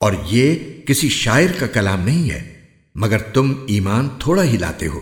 اور یہ کسی شاعر کا کلام نہیں ہے، مگر تم ایمان تھوڑا ہی لاتے ہو۔